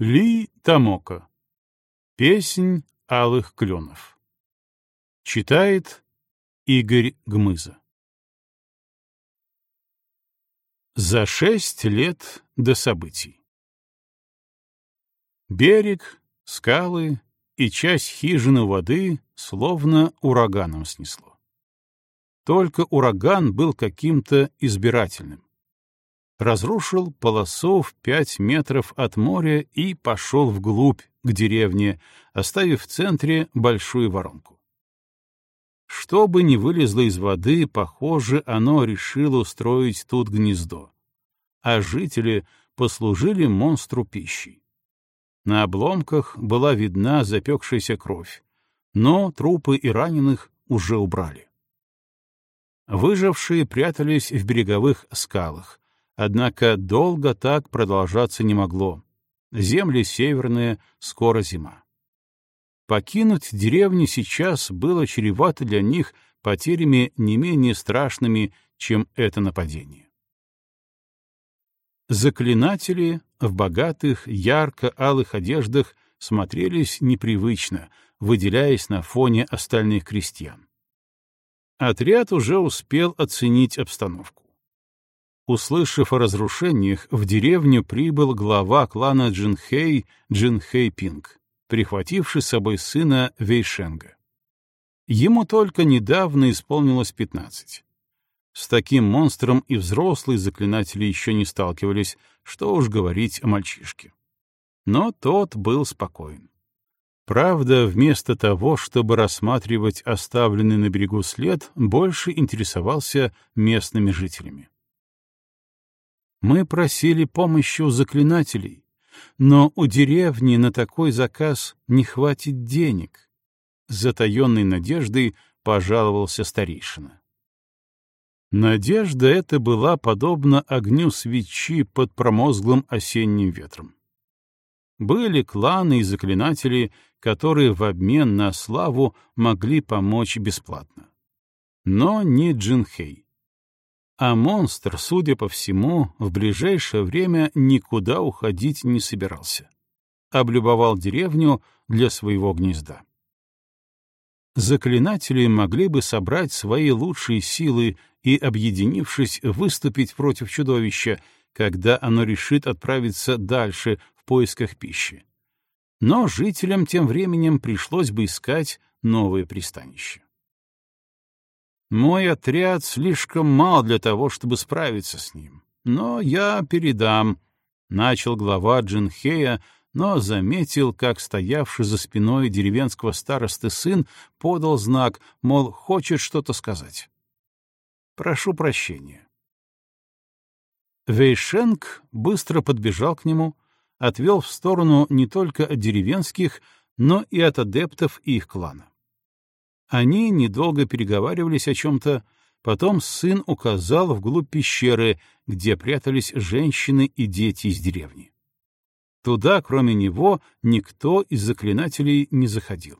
Ли Тамока. Песнь алых кленов. Читает Игорь Гмыза. За шесть лет до событий. Берег, скалы и часть хижины воды словно ураганом снесло. Только ураган был каким-то избирательным разрушил полосу в пять метров от моря и пошел вглубь, к деревне, оставив в центре большую воронку. Что бы ни вылезло из воды, похоже, оно решило устроить тут гнездо. А жители послужили монстру пищей. На обломках была видна запекшаяся кровь, но трупы и раненых уже убрали. Выжившие прятались в береговых скалах, Однако долго так продолжаться не могло. Земли северные, скоро зима. Покинуть деревню сейчас было чревато для них потерями не менее страшными, чем это нападение. Заклинатели в богатых, ярко-алых одеждах смотрелись непривычно, выделяясь на фоне остальных крестьян. Отряд уже успел оценить обстановку. Услышав о разрушениях, в деревню прибыл глава клана Джинхэй Джинхэй Пинг, прихвативший с собой сына Вейшенга. Ему только недавно исполнилось пятнадцать. С таким монстром и взрослые заклинатели еще не сталкивались, что уж говорить о мальчишке. Но тот был спокоен. Правда, вместо того, чтобы рассматривать оставленный на берегу след, больше интересовался местными жителями. Мы просили помощи у заклинателей, но у деревни на такой заказ не хватит денег. Затаенной надеждой пожаловался старейшина. Надежда эта была подобна огню свечи под промозглым осенним ветром. Были кланы и заклинатели, которые в обмен на славу могли помочь бесплатно. Но не Джинхей. А монстр, судя по всему, в ближайшее время никуда уходить не собирался. Облюбовал деревню для своего гнезда. Заклинатели могли бы собрать свои лучшие силы и, объединившись, выступить против чудовища, когда оно решит отправиться дальше в поисках пищи. Но жителям тем временем пришлось бы искать новое пристанище. Мой отряд слишком мал для того, чтобы справиться с ним. Но я передам, — начал глава Джинхея, но заметил, как стоявший за спиной деревенского старосты сын подал знак, мол, хочет что-то сказать. Прошу прощения. Вейшенк быстро подбежал к нему, отвел в сторону не только от деревенских, но и от адептов их клана. Они недолго переговаривались о чем-то, потом сын указал вглубь пещеры, где прятались женщины и дети из деревни. Туда, кроме него, никто из заклинателей не заходил.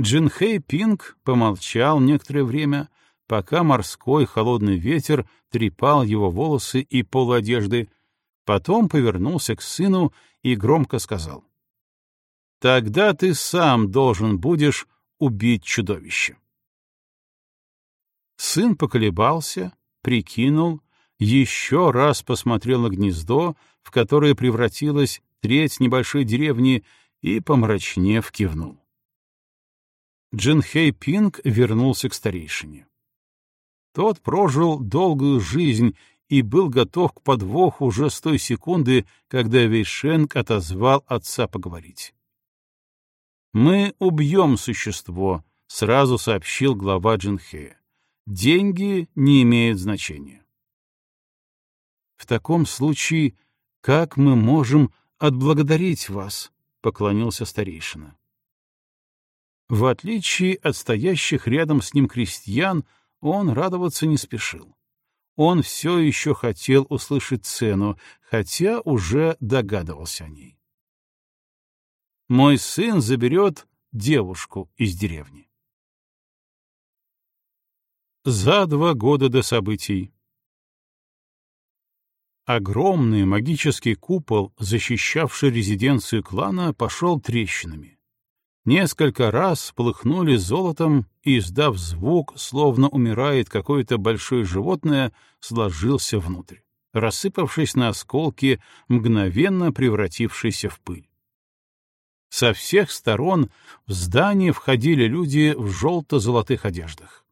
Джинхэй Пинг помолчал некоторое время, пока морской холодный ветер трепал его волосы и полуодежды, потом повернулся к сыну и громко сказал. Тогда ты сам должен будешь убить чудовище. Сын поколебался, прикинул, еще раз посмотрел на гнездо, в которое превратилась треть небольшой деревни, и, помрачнев, кивнул. Джинхей Пинг вернулся к старейшине. Тот прожил долгую жизнь и был готов к подвоху уже с той секунды, когда Вейшенг отозвал отца поговорить. «Мы убьем существо», — сразу сообщил глава Джинхея. «Деньги не имеют значения». «В таком случае, как мы можем отблагодарить вас?» — поклонился старейшина. В отличие от стоящих рядом с ним крестьян, он радоваться не спешил. Он все еще хотел услышать цену, хотя уже догадывался о ней мой сын заберет девушку из деревни. За два года до событий. Огромный магический купол, защищавший резиденцию клана, пошел трещинами. Несколько раз полыхнули золотом, и, издав звук, словно умирает какое-то большое животное, сложился внутрь, рассыпавшись на осколки, мгновенно превратившиеся в пыль. Со всех сторон в здание входили люди в желто-золотых одеждах.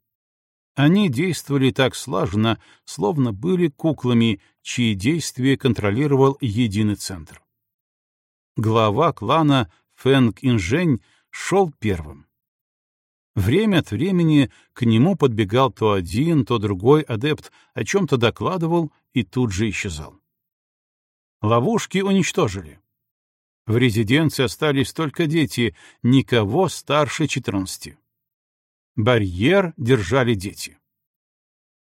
Они действовали так слаженно, словно были куклами, чьи действия контролировал единый центр. Глава клана Фэнг Инжень шел первым. Время от времени к нему подбегал то один, то другой адепт, о чем-то докладывал и тут же исчезал. Ловушки уничтожили. В резиденции остались только дети, никого старше четырнадцати. Барьер держали дети.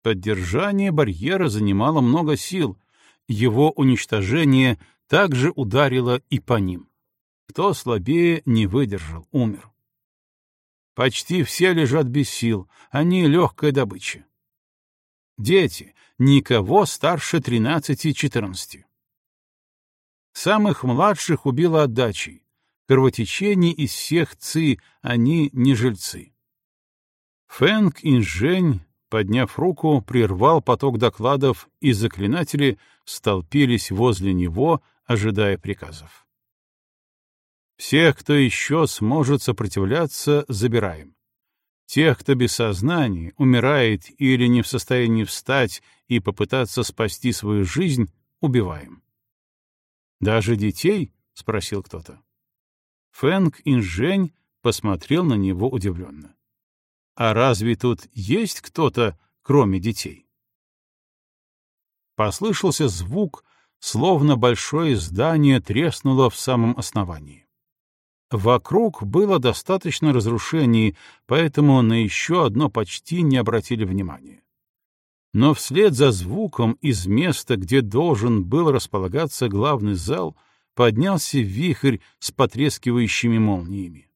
Поддержание барьера занимало много сил, его уничтожение также ударило и по ним. Кто слабее, не выдержал, умер. Почти все лежат без сил, они легкая добыча. Дети, никого старше 13-14. Самых младших убило отдачей. Кровотечение из всех ци, они не жильцы. Фэнк Инжень, подняв руку, прервал поток докладов, и заклинатели столпились возле него, ожидая приказов. Всех, кто еще сможет сопротивляться, забираем. Тех, кто без сознания, умирает или не в состоянии встать и попытаться спасти свою жизнь, убиваем. «Даже детей?» — спросил кто-то. Фэнк Инжень посмотрел на него удивленно. «А разве тут есть кто-то, кроме детей?» Послышался звук, словно большое здание треснуло в самом основании. Вокруг было достаточно разрушений, поэтому на еще одно почти не обратили внимания. Но вслед за звуком из места, где должен был располагаться главный зал, поднялся вихрь с потрескивающими молниями.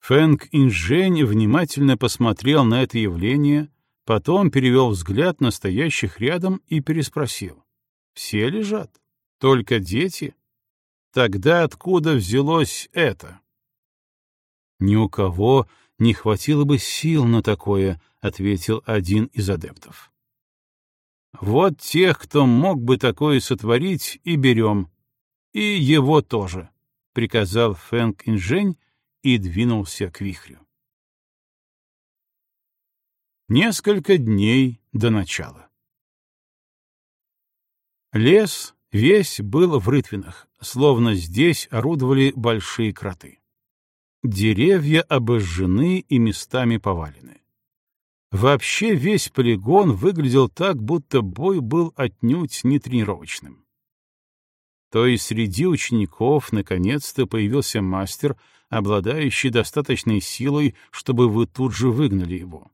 Фэнк Инжень внимательно посмотрел на это явление, потом перевел взгляд на стоящих рядом и переспросил. «Все лежат? Только дети?» Тогда откуда взялось это? Ни у кого не хватило бы сил на такое, ответил один из адептов. Вот тех, кто мог бы такое сотворить, и берем. И его тоже, приказал Фэнк Инжень и двинулся к вихрю. Несколько дней до начала. Лес Весь был в рытвинах, словно здесь орудовали большие кроты. Деревья обожжены и местами повалены. Вообще весь полигон выглядел так, будто бой был отнюдь не тренировочным. То есть среди учеников наконец-то появился мастер, обладающий достаточной силой, чтобы вы тут же выгнали его.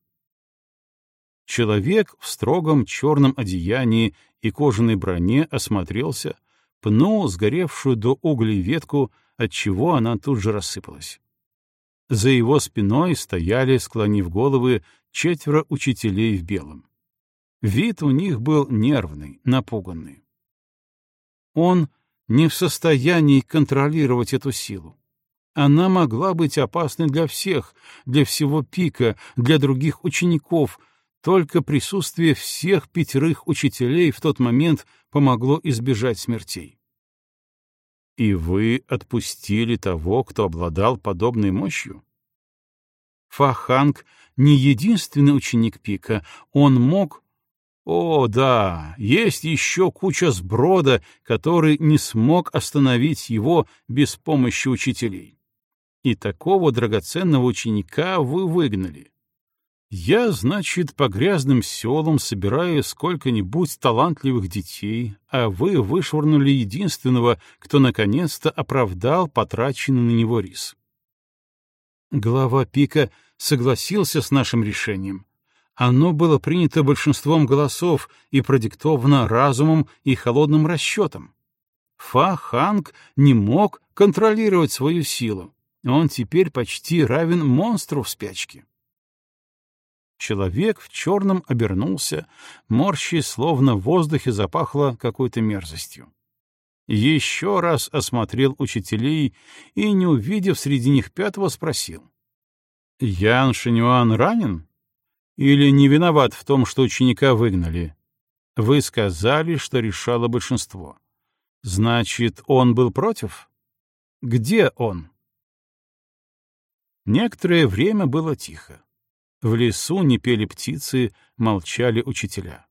Человек в строгом черном одеянии и кожаной броне осмотрелся, пнул сгоревшую до углей ветку, отчего она тут же рассыпалась. За его спиной стояли, склонив головы, четверо учителей в белом. Вид у них был нервный, напуганный. Он не в состоянии контролировать эту силу. Она могла быть опасной для всех, для всего пика, для других учеников — только присутствие всех пятерых учителей в тот момент помогло избежать смертей. И вы отпустили того, кто обладал подобной мощью? Фаханг не единственный ученик Пика, он мог... О, да, есть еще куча сброда, который не смог остановить его без помощи учителей. И такого драгоценного ученика вы выгнали. Я, значит, по грязным селам собираю сколько-нибудь талантливых детей, а вы вышвырнули единственного, кто наконец-то оправдал потраченный на него рис. Глава Пика согласился с нашим решением. Оно было принято большинством голосов и продиктовано разумом и холодным расчетом. Фа Ханг не мог контролировать свою силу. Он теперь почти равен монстру в спячке. Человек в черном обернулся, морщи, словно в воздухе запахло какой-то мерзостью. Еще раз осмотрел учителей и, не увидев среди них пятого, спросил. «Ян Шинюан ранен? Или не виноват в том, что ученика выгнали? Вы сказали, что решало большинство. Значит, он был против? Где он?» Некоторое время было тихо. В лесу не пели птицы, молчали учителя.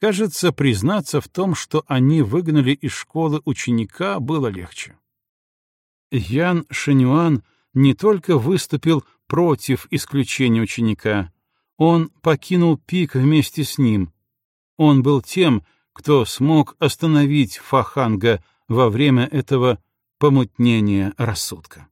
Кажется, признаться в том, что они выгнали из школы ученика, было легче. Ян Шанюан не только выступил против исключения ученика, он покинул пик вместе с ним. Он был тем, кто смог остановить Фаханга во время этого помутнения рассудка.